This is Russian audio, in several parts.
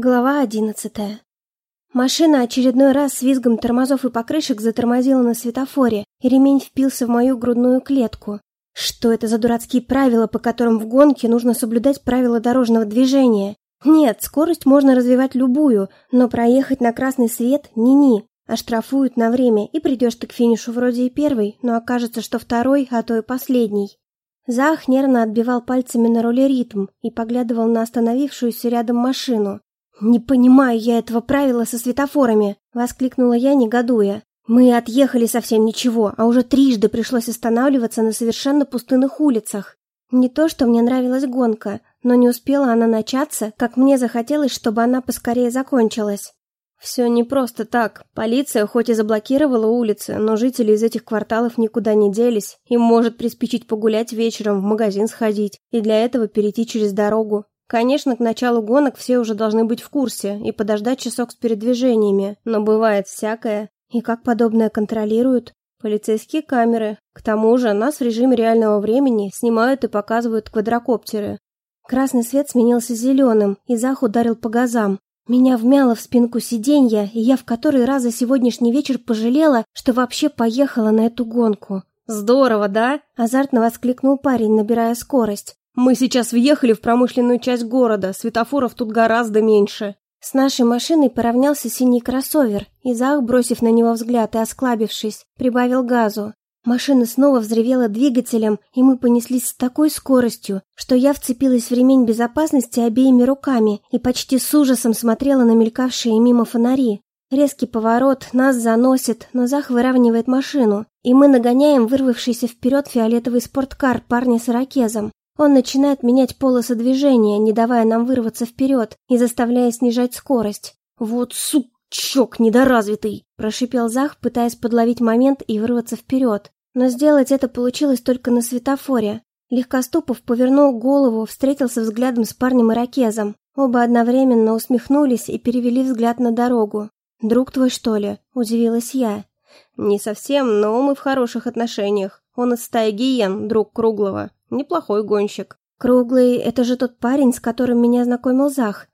Глава одиннадцатая. Машина очередной раз с визгом тормозов и покрышек затормозила на светофоре, и ремень впился в мою грудную клетку. Что это за дурацкие правила, по которым в гонке нужно соблюдать правила дорожного движения? Нет, скорость можно развивать любую, но проехать на красный свет ни-ни. Оштрафуют на время, и придешь ты к финишу вроде и первый, но окажется, что второй, а то и последний. Зах нервно отбивал пальцами на руле ритм и поглядывал на остановившуюся рядом машину. «Не понимаю я этого правила со светофорами!» — воскликнула я, негодуя. «Мы отъехали совсем ничего, а уже трижды пришлось останавливаться на совершенно пустынных улицах. Не то, что мне нравилась гонка, но не успела она начаться, как мне захотелось, чтобы она поскорее закончилась». Все не просто так. Полиция хоть и заблокировала улицы, но жители из этих кварталов никуда не делись. Им может приспичить погулять вечером, в магазин сходить, и для этого перейти через дорогу. Конечно, к началу гонок все уже должны быть в курсе и подождать часок с передвижениями, но бывает всякое. И как подобное контролируют? Полицейские камеры. К тому же нас в режиме реального времени снимают и показывают квадрокоптеры. Красный свет сменился зеленым, и Зах ударил по газам. Меня вмяло в спинку сиденья, и я в который раз за сегодняшний вечер пожалела, что вообще поехала на эту гонку. «Здорово, да?» – азартно воскликнул парень, набирая скорость. Мы сейчас въехали в промышленную часть города, светофоров тут гораздо меньше. С нашей машиной поравнялся синий кроссовер, и Зах, бросив на него взгляд и осклабившись, прибавил газу. Машина снова взревела двигателем, и мы понеслись с такой скоростью, что я вцепилась в ремень безопасности обеими руками и почти с ужасом смотрела на мелькавшие мимо фонари. Резкий поворот, нас заносит, но Зах выравнивает машину, и мы нагоняем вырвавшийся вперед фиолетовый спорткар парня с ирокезом. Он начинает менять полосы движения, не давая нам вырваться вперед и заставляя снижать скорость. «Вот сучок недоразвитый!» – прошипел Зах, пытаясь подловить момент и вырваться вперед. Но сделать это получилось только на светофоре. Легкоступов повернул голову, встретился взглядом с парнем-ирокезом. Оба одновременно усмехнулись и перевели взгляд на дорогу. «Друг твой, что ли?» – удивилась я. «Не совсем, но мы в хороших отношениях. Он из стаи гиен, друг Круглого. Неплохой гонщик. Круглый — это же тот парень, с которым меня знакомил Зах.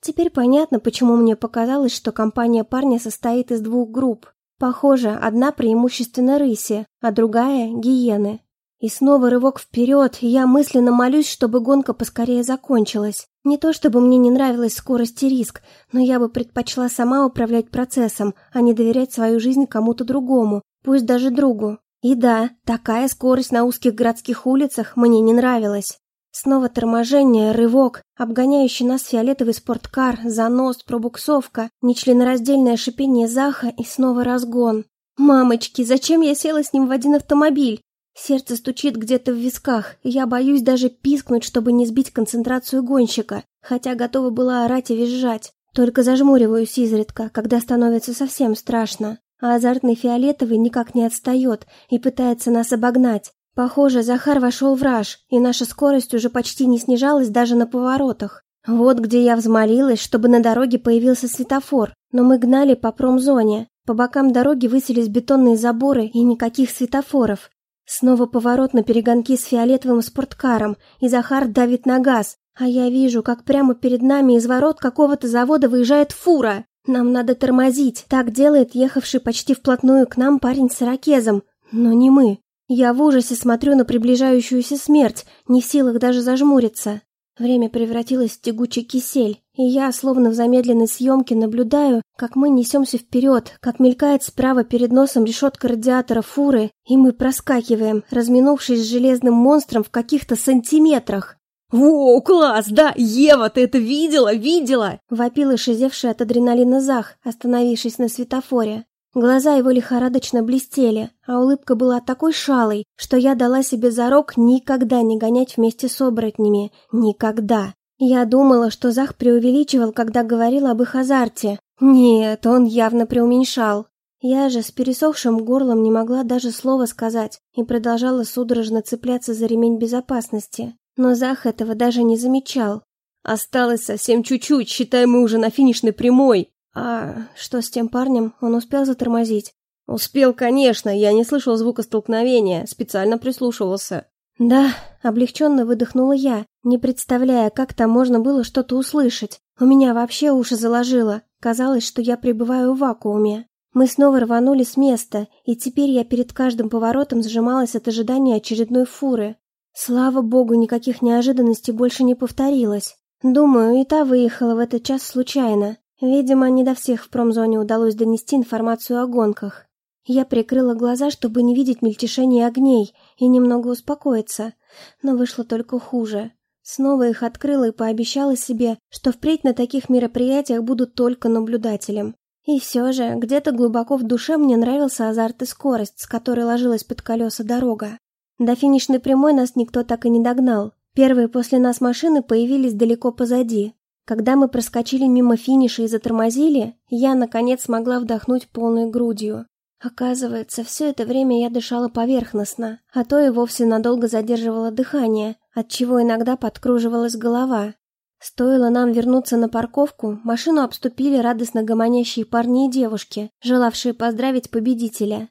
Теперь понятно, почему мне показалось, что компания парня состоит из двух групп. Похоже, одна преимущественно рыси, а другая — гиены. И снова рывок вперед, и я мысленно молюсь, чтобы гонка поскорее закончилась. Не то чтобы мне не нравилась скорость и риск, но я бы предпочла сама управлять процессом, а не доверять свою жизнь кому-то другому, пусть даже другу. И да, такая скорость на узких городских улицах мне не нравилась. Снова торможение, рывок, обгоняющий нас фиолетовый спорткар, занос, пробуксовка, нечленораздельное шипение Заха и снова разгон. «Мамочки, зачем я села с ним в один автомобиль?» Сердце стучит где-то в висках, я боюсь даже пискнуть, чтобы не сбить концентрацию гонщика, хотя готова была орать и визжать. Только зажмуриваюсь изредка, когда становится совсем страшно а азартный фиолетовый никак не отстает и пытается нас обогнать. Похоже, Захар вошел в раж, и наша скорость уже почти не снижалась даже на поворотах. Вот где я взмолилась, чтобы на дороге появился светофор, но мы гнали по промзоне. По бокам дороги высились бетонные заборы и никаких светофоров. Снова поворот на перегонки с фиолетовым спорткаром, и Захар давит на газ, а я вижу, как прямо перед нами из ворот какого-то завода выезжает фура. Нам надо тормозить, так делает ехавший почти вплотную к нам парень с ракезом, но не мы. Я в ужасе смотрю на приближающуюся смерть, не в силах даже зажмуриться. Время превратилось в тягучий кисель, и я, словно в замедленной съемке, наблюдаю, как мы несемся вперед, как мелькает справа перед носом решетка радиатора фуры, и мы проскакиваем, разминувшись с железным монстром в каких-то сантиметрах. «Воу, класс, да! Ева, ты это видела, видела!» Вопил ишизевший от адреналина Зах, остановившись на светофоре. Глаза его лихорадочно блестели, а улыбка была такой шалой, что я дала себе зарок никогда не гонять вместе с оборотнями. Никогда. Я думала, что Зах преувеличивал, когда говорил об их азарте. Нет, он явно преуменьшал. Я же с пересохшим горлом не могла даже слова сказать и продолжала судорожно цепляться за ремень безопасности. Но Зах этого даже не замечал. Осталось совсем чуть-чуть, считай, мы уже на финишной прямой. А что с тем парнем? Он успел затормозить? Успел, конечно, я не слышал звука столкновения, специально прислушивался. «Да», — облегченно выдохнула я, не представляя, как там можно было что-то услышать. У меня вообще уши заложило. Казалось, что я пребываю в вакууме. Мы снова рванули с места, и теперь я перед каждым поворотом сжималась от ожидания очередной фуры. Слава богу, никаких неожиданностей больше не повторилось. Думаю, и та выехала в этот час случайно. Видимо, не до всех в промзоне удалось донести информацию о гонках. Я прикрыла глаза, чтобы не видеть мельтешения огней и немного успокоиться, но вышло только хуже. Снова их открыла и пообещала себе, что впредь на таких мероприятиях буду только наблюдателем. И все же, где-то глубоко в душе мне нравился азарт и скорость, с которой ложилась под колеса дорога. До финишной прямой нас никто так и не догнал. Первые после нас машины появились далеко позади. Когда мы проскочили мимо финиша и затормозили, я, наконец, смогла вдохнуть полной грудью. Оказывается, все это время я дышала поверхностно, а то и вовсе надолго задерживала дыхание, отчего иногда подкруживалась голова. Стоило нам вернуться на парковку, машину обступили радостно гомонящие парни и девушки, желавшие поздравить победителя.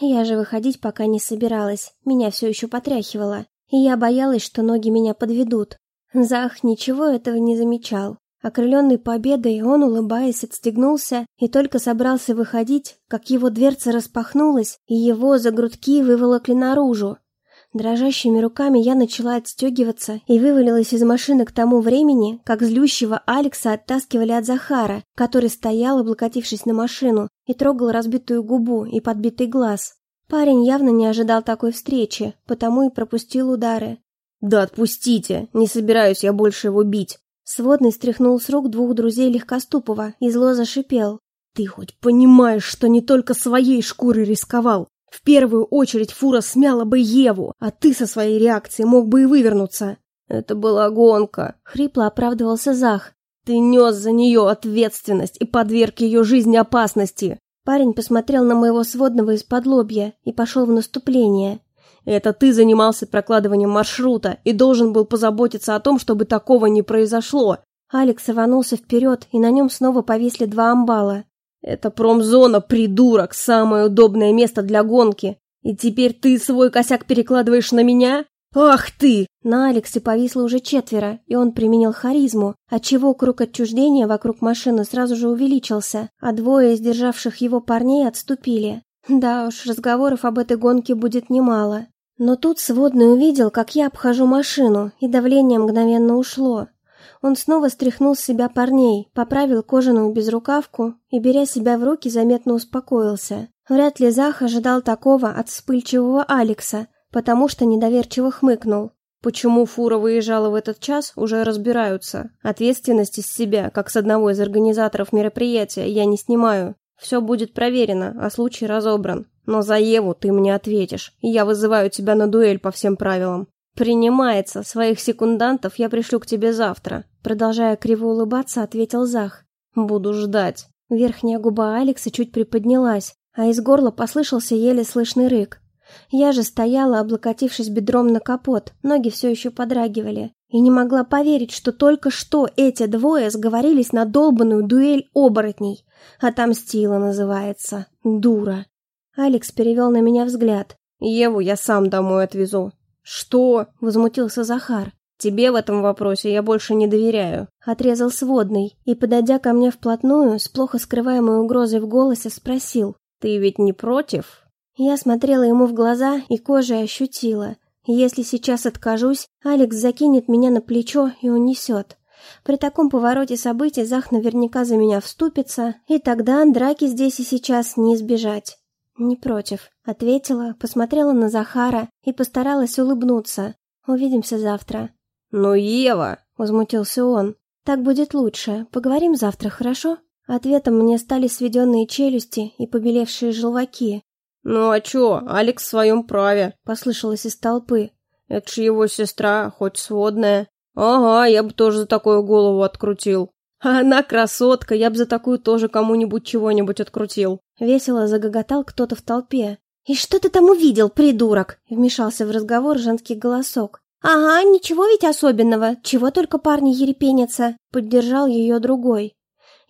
Я же выходить пока не собиралась, меня все еще потряхивало, и я боялась, что ноги меня подведут. Зах ничего этого не замечал. Окрыленный победой, он, улыбаясь, отстегнулся и только собрался выходить, как его дверца распахнулась, и его за грудки выволокли наружу. Дрожащими руками я начала отстегиваться и вывалилась из машины к тому времени, как злющего Алекса оттаскивали от Захара, который стоял, облокотившись на машину, и трогал разбитую губу и подбитый глаз. Парень явно не ожидал такой встречи, потому и пропустил удары. «Да отпустите! Не собираюсь я больше его бить!» Сводный стряхнул с рук двух друзей Легкоступова и зло зашипел. «Ты хоть понимаешь, что не только своей шкурой рисковал? В первую очередь фура смяла бы Еву, а ты со своей реакцией мог бы и вывернуться». «Это была гонка», — хрипло оправдывался Зах. «Ты нес за нее ответственность и подверг ее жизни опасности». Парень посмотрел на моего сводного из-под лобья и пошел в наступление. Это ты занимался прокладыванием маршрута и должен был позаботиться о том, чтобы такого не произошло. Алекс рванулся вперед, и на нем снова повисли два амбала. Это промзона, придурок, самое удобное место для гонки. И теперь ты свой косяк перекладываешь на меня? Ах ты! На Алексе повисло уже четверо, и он применил харизму, отчего круг отчуждения вокруг машины сразу же увеличился, а двое из державших его парней отступили. Да уж, разговоров об этой гонке будет немало. Но тут сводный увидел, как я обхожу машину, и давление мгновенно ушло. Он снова стряхнул с себя парней, поправил кожаную безрукавку и, беря себя в руки, заметно успокоился. Вряд ли Зах ожидал такого от вспыльчивого Алекса, потому что недоверчиво хмыкнул. Почему фура выезжала в этот час, уже разбираются. Ответственность из себя, как с одного из организаторов мероприятия, я не снимаю. Все будет проверено, а случай разобран. Но за Еву ты мне ответишь, и я вызываю тебя на дуэль по всем правилам. Принимается, своих секундантов я пришлю к тебе завтра. Продолжая криво улыбаться, ответил Зах. Буду ждать. Верхняя губа Алекса чуть приподнялась, а из горла послышался еле слышный рык. Я же стояла, облокотившись бедром на капот, ноги все еще подрагивали, и не могла поверить, что только что эти двое сговорились на долбанную дуэль оборотней. Отомстила называется. Дура. Алекс перевел на меня взгляд. «Еву я сам домой отвезу». «Что?» — возмутился Захар. «Тебе в этом вопросе я больше не доверяю», — отрезал сводный и, подойдя ко мне вплотную, с плохо скрываемой угрозой в голосе спросил. «Ты ведь не против?» Я смотрела ему в глаза и кожей ощутила. Если сейчас откажусь, Алекс закинет меня на плечо и унесет. При таком повороте событий Зах наверняка за меня вступится, и тогда драки здесь и сейчас не избежать. «Не против», — ответила, посмотрела на Захара и постаралась улыбнуться. «Увидимся завтра». «Ну, Ева!» — возмутился он. «Так будет лучше. Поговорим завтра, хорошо?» Ответом мне стали сведенные челюсти и побелевшие желваки. «Ну а чё, Алекс в своем праве», — послышалось из толпы. «Это ж его сестра, хоть сводная». «Ага, я бы тоже за такую голову открутил». Она красотка, я бы за такую тоже кому-нибудь чего-нибудь открутил. Весело загоготал кто-то в толпе. «И что ты там увидел, придурок?» Вмешался в разговор женский голосок. «Ага, ничего ведь особенного, чего только парни ерепенятся», — поддержал ее другой.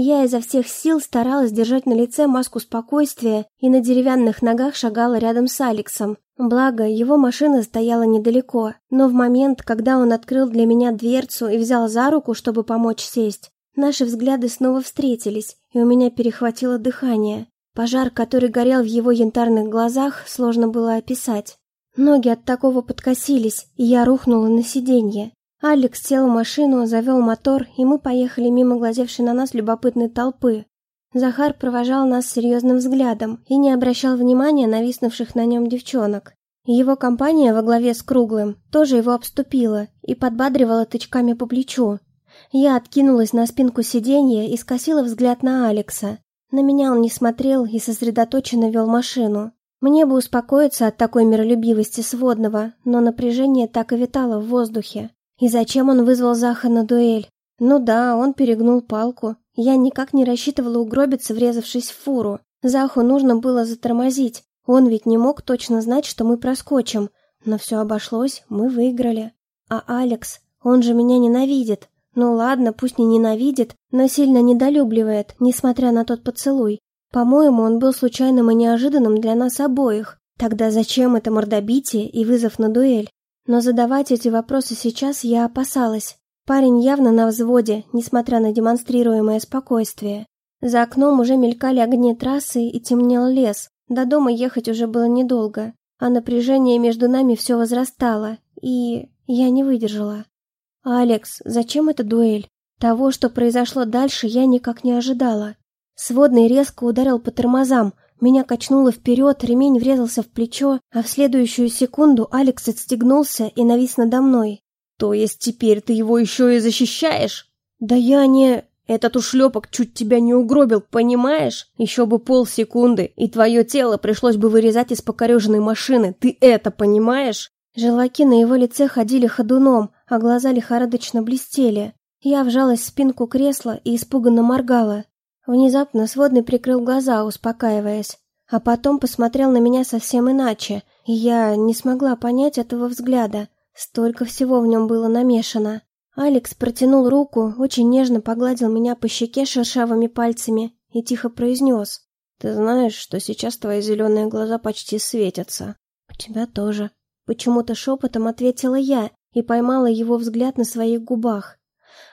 Я изо всех сил старалась держать на лице маску спокойствия и на деревянных ногах шагала рядом с Алексом. Благо, его машина стояла недалеко, но в момент, когда он открыл для меня дверцу и взял за руку, чтобы помочь сесть, наши взгляды снова встретились, и у меня перехватило дыхание. Пожар, который горел в его янтарных глазах, сложно было описать. Ноги от такого подкосились, и я рухнула на сиденье. Алекс сел в машину, завел мотор, и мы поехали мимо глазевшей на нас любопытной толпы. Захар провожал нас серьезным взглядом и не обращал внимания на виснувших на нем девчонок. Его компания во главе с Круглым тоже его обступила и подбадривала тычками по плечу. Я откинулась на спинку сиденья и скосила взгляд на Алекса. На меня он не смотрел и сосредоточенно вел машину. Мне бы успокоиться от такой миролюбивости сводного, но напряжение так и витало в воздухе. И зачем он вызвал Заха на дуэль? Ну да, он перегнул палку. Я никак не рассчитывала угробиться, врезавшись в фуру. Заху нужно было затормозить. Он ведь не мог точно знать, что мы проскочим. Но все обошлось, мы выиграли. А Алекс, он же меня ненавидит. Ну ладно, пусть не ненавидит, но сильно недолюбливает, несмотря на тот поцелуй. По-моему, он был случайным и неожиданным для нас обоих. Тогда зачем это мордобитие и вызов на дуэль? Но задавать эти вопросы сейчас я опасалась. Парень явно на взводе, несмотря на демонстрируемое спокойствие. За окном уже мелькали огни трассы и темнел лес. До дома ехать уже было недолго, а напряжение между нами все возрастало, и я не выдержала. «Алекс, зачем эта дуэль? Того, что произошло дальше, я никак не ожидала». Сводный резко ударил по тормозам, меня качнуло вперед, ремень врезался в плечо, а в следующую секунду Алекс отстегнулся и навис надо мной. «То есть теперь ты его еще и защищаешь?» «Да я не...» «Этот ушлепок чуть тебя не угробил, понимаешь? Еще бы полсекунды, и твое тело пришлось бы вырезать из покореженной машины. Ты это понимаешь?» Желваки на его лице ходили ходуном, а глаза лихорадочно блестели. Я вжалась в спинку кресла и испуганно моргала. Внезапно сводный прикрыл глаза, успокаиваясь, а потом посмотрел на меня совсем иначе, и я не смогла понять этого взгляда. Столько всего в нем было намешано. Алекс протянул руку, очень нежно погладил меня по щеке шершавыми пальцами и тихо произнес. «Ты знаешь, что сейчас твои зеленые глаза почти светятся?» «У тебя тоже». Почему-то шепотом ответила я и поймала его взгляд на своих губах.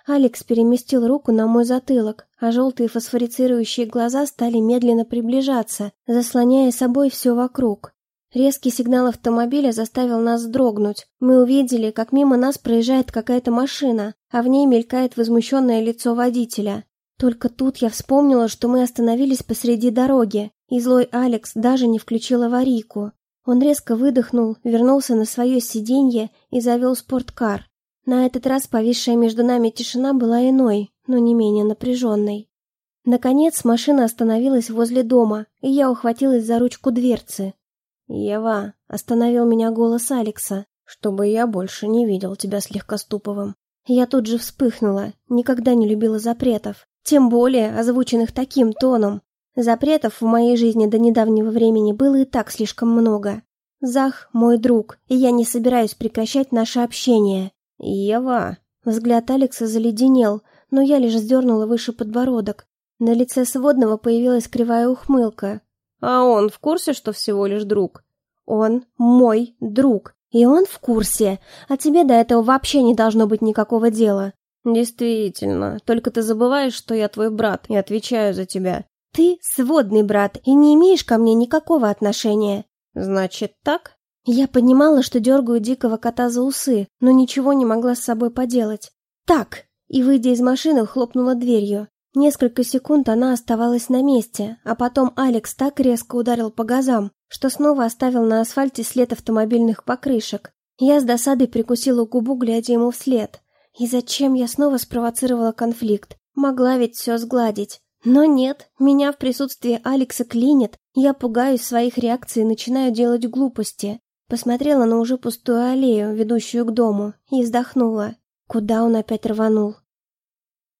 Алекс переместил руку на мой затылок, а желтые фосфорицирующие глаза стали медленно приближаться, заслоняя собой все вокруг. Резкий сигнал автомобиля заставил нас вздрогнуть. Мы увидели, как мимо нас проезжает какая-то машина, а в ней мелькает возмущенное лицо водителя. Только тут я вспомнила, что мы остановились посреди дороги, и злой Алекс даже не включил аварийку. Он резко выдохнул, вернулся на свое сиденье и завел спорткар. На этот раз повисшая между нами тишина была иной, но не менее напряженной. Наконец машина остановилась возле дома, и я ухватилась за ручку дверцы. «Ева», — остановил меня голос Алекса, «чтобы я больше не видел тебя с Легкоступовым». Я тут же вспыхнула, никогда не любила запретов, тем более озвученных таким тоном. Запретов в моей жизни до недавнего времени было и так слишком много. Зах — мой друг, и я не собираюсь прекращать наше общение. «Ева!» Взгляд Алекса заледенел, но я лишь сдернула выше подбородок. На лице сводного появилась кривая ухмылка. «А он в курсе, что всего лишь друг?» «Он мой друг, и он в курсе, а тебе до этого вообще не должно быть никакого дела». «Действительно, только ты забываешь, что я твой брат и отвечаю за тебя». «Ты сводный брат и не имеешь ко мне никакого отношения». «Значит так?» Я понимала, что дергаю дикого кота за усы, но ничего не могла с собой поделать. «Так!» И, выйдя из машины, хлопнула дверью. Несколько секунд она оставалась на месте, а потом Алекс так резко ударил по газам, что снова оставил на асфальте след автомобильных покрышек. Я с досадой прикусила губу, глядя ему вслед. И зачем я снова спровоцировала конфликт? Могла ведь все сгладить. Но нет, меня в присутствии Алекса клинит, я пугаюсь своих реакций и начинаю делать глупости. Посмотрела на уже пустую аллею, ведущую к дому, и вздохнула. Куда он опять рванул?